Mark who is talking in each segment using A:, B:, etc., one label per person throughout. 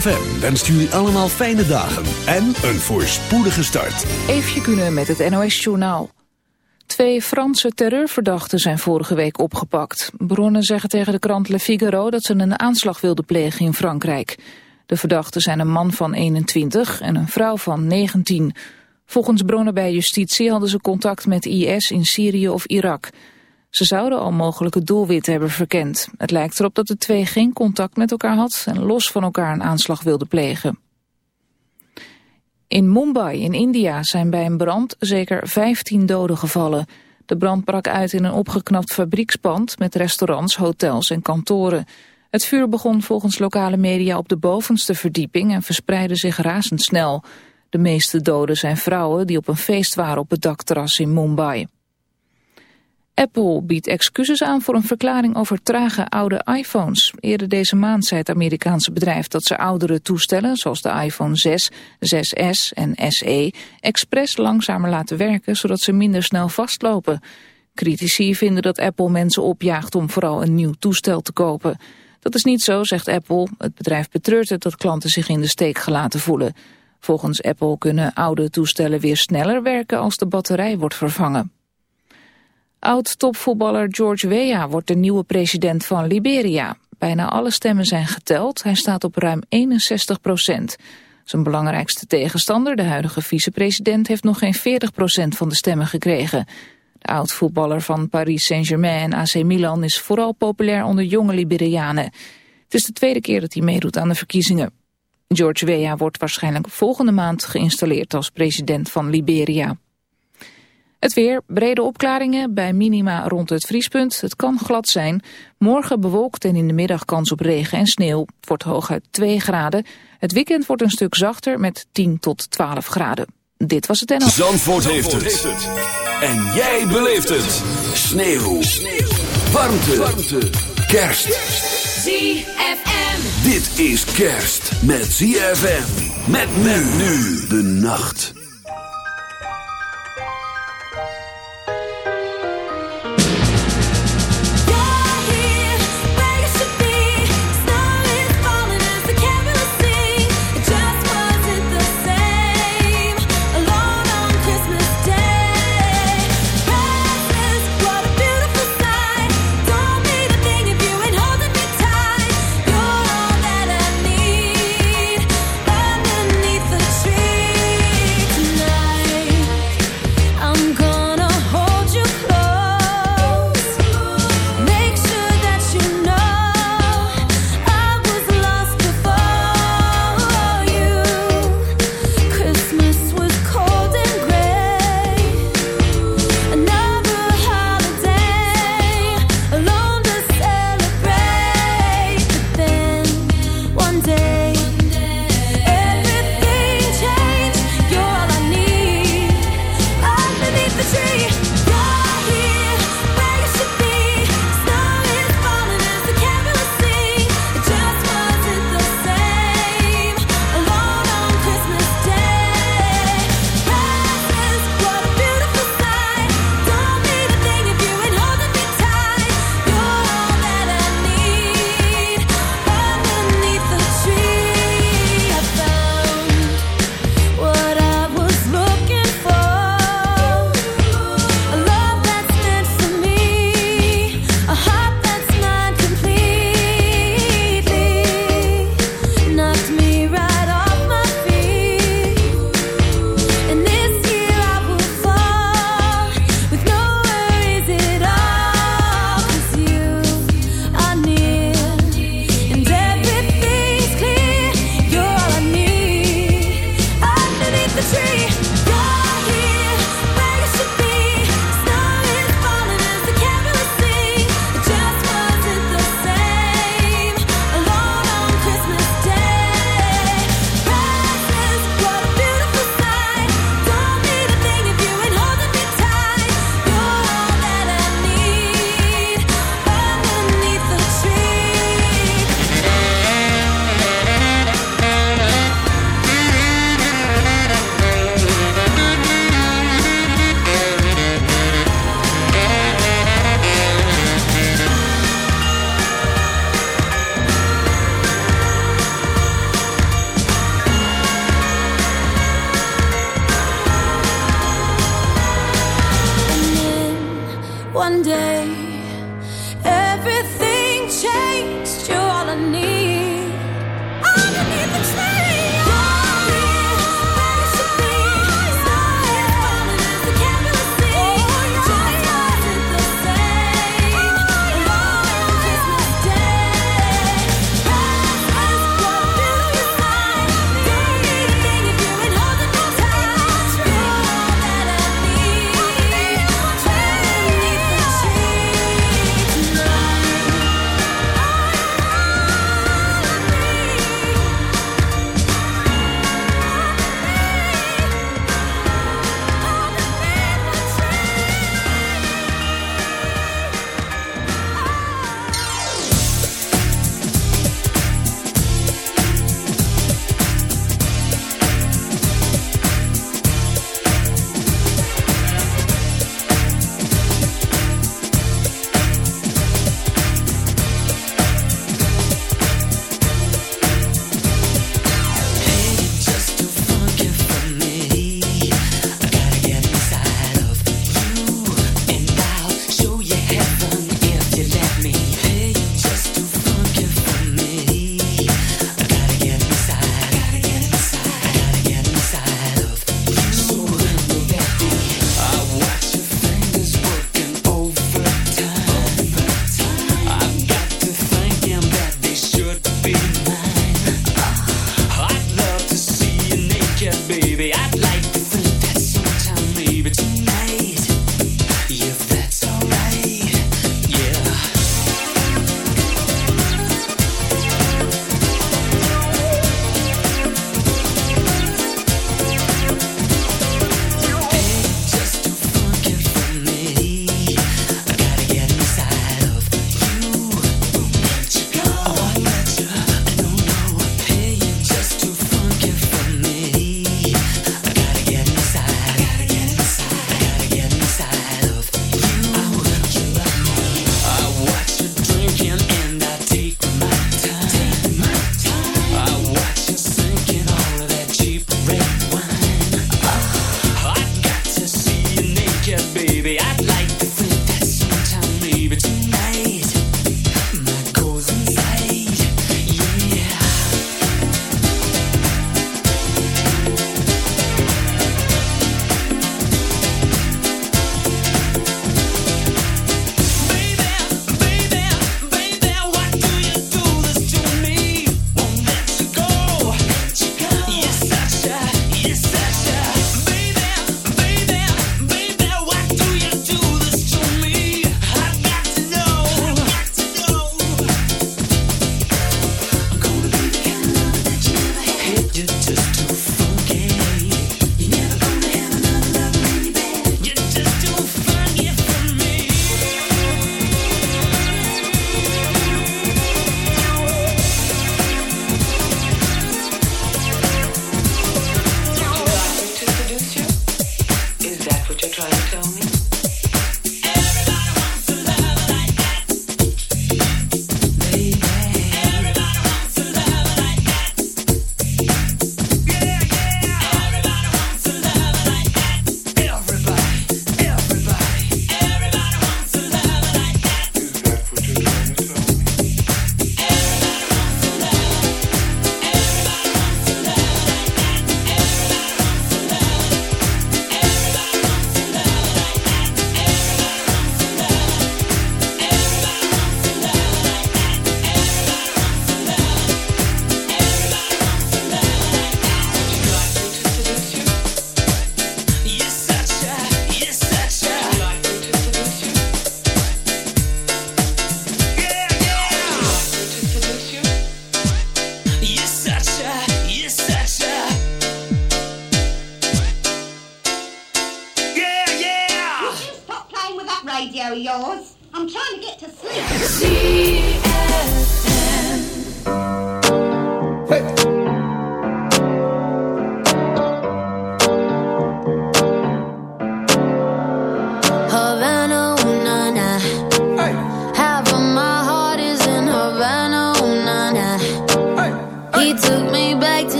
A: ZFM wenst jullie allemaal fijne dagen en een voorspoedige start.
B: Eefje kunnen met het NOS Journaal. Twee Franse terreurverdachten zijn vorige week opgepakt. Bronnen zeggen tegen de krant Le Figaro dat ze een aanslag wilden plegen in Frankrijk. De verdachten zijn een man van 21 en een vrouw van 19. Volgens bronnen bij justitie hadden ze contact met IS in Syrië of Irak. Ze zouden al mogelijke doelwitten hebben verkend. Het lijkt erop dat de twee geen contact met elkaar had en los van elkaar een aanslag wilden plegen. In Mumbai in India zijn bij een brand zeker 15 doden gevallen. De brand brak uit in een opgeknapt fabriekspand met restaurants, hotels en kantoren. Het vuur begon volgens lokale media op de bovenste verdieping en verspreidde zich razendsnel. De meeste doden zijn vrouwen die op een feest waren op het dakterras in Mumbai. Apple biedt excuses aan voor een verklaring over trage oude iPhones. Eerder deze maand zei het Amerikaanse bedrijf dat ze oudere toestellen, zoals de iPhone 6, 6S en SE, expres langzamer laten werken, zodat ze minder snel vastlopen. Critici vinden dat Apple mensen opjaagt om vooral een nieuw toestel te kopen. Dat is niet zo, zegt Apple. Het bedrijf betreurt het dat klanten zich in de steek gelaten voelen. Volgens Apple kunnen oude toestellen weer sneller werken als de batterij wordt vervangen. Oud-topvoetballer George Weah wordt de nieuwe president van Liberia. Bijna alle stemmen zijn geteld. Hij staat op ruim 61 procent. Zijn belangrijkste tegenstander, de huidige vicepresident, heeft nog geen 40 procent van de stemmen gekregen. De oud-voetballer van Paris Saint-Germain en AC Milan is vooral populair onder jonge Liberianen. Het is de tweede keer dat hij meedoet aan de verkiezingen. George Weah wordt waarschijnlijk volgende maand geïnstalleerd als president van Liberia. Het weer, brede opklaringen bij minima rond het vriespunt. Het kan glad zijn. Morgen bewolkt en in de middag kans op regen en sneeuw. Het wordt hooguit 2 graden. Het weekend wordt een stuk zachter met 10 tot 12 graden. Dit was het en
A: Zandvoort, heeft, het. En jij beleeft het. Sneeuw. sneeuw. Warmte. Warmte. Kerst.
C: ZFM.
A: Dit is kerst met ZFM. Met men nu de nacht.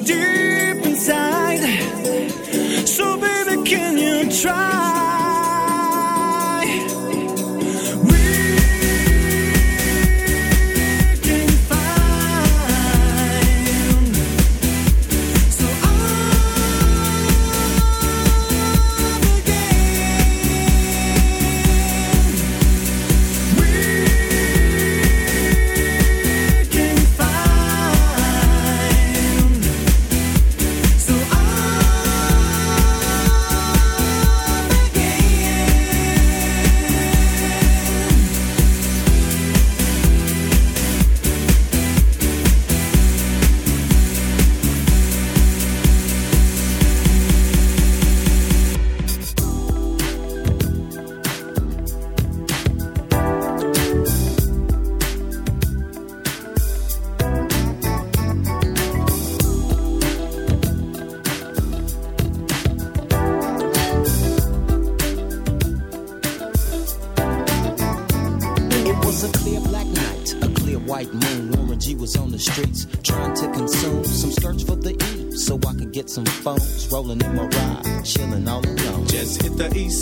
D: deep inside. So, baby, can you try?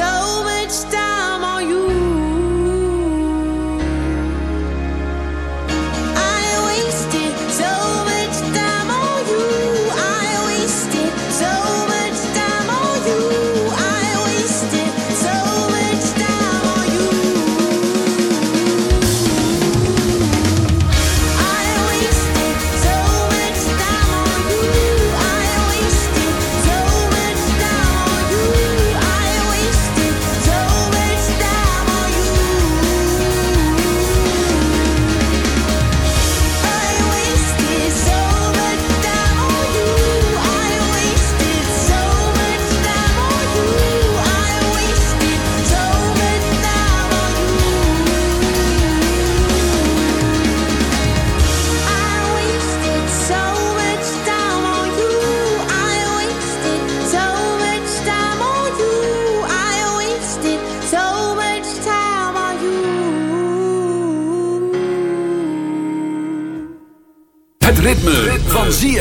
E: No.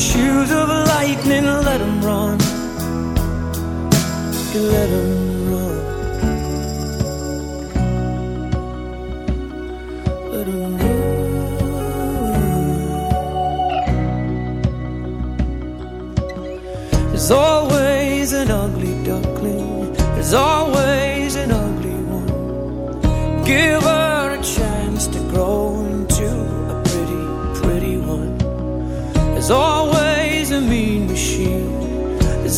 F: shoes of lightning, let them run. Let them run. Let them run. There's always an ugly duckling. There's always an ugly one. Give her a chance to grow into a pretty, pretty one. There's always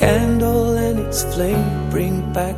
F: candle and its flame bring back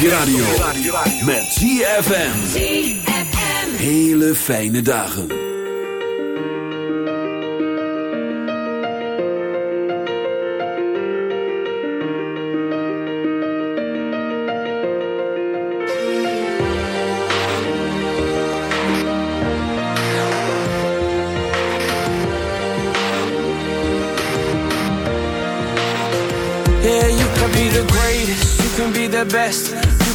C: je radio. Met ZFM. Hele fijne dagen.
F: Yeah, you can be the greatest, you can be the best,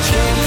F: change.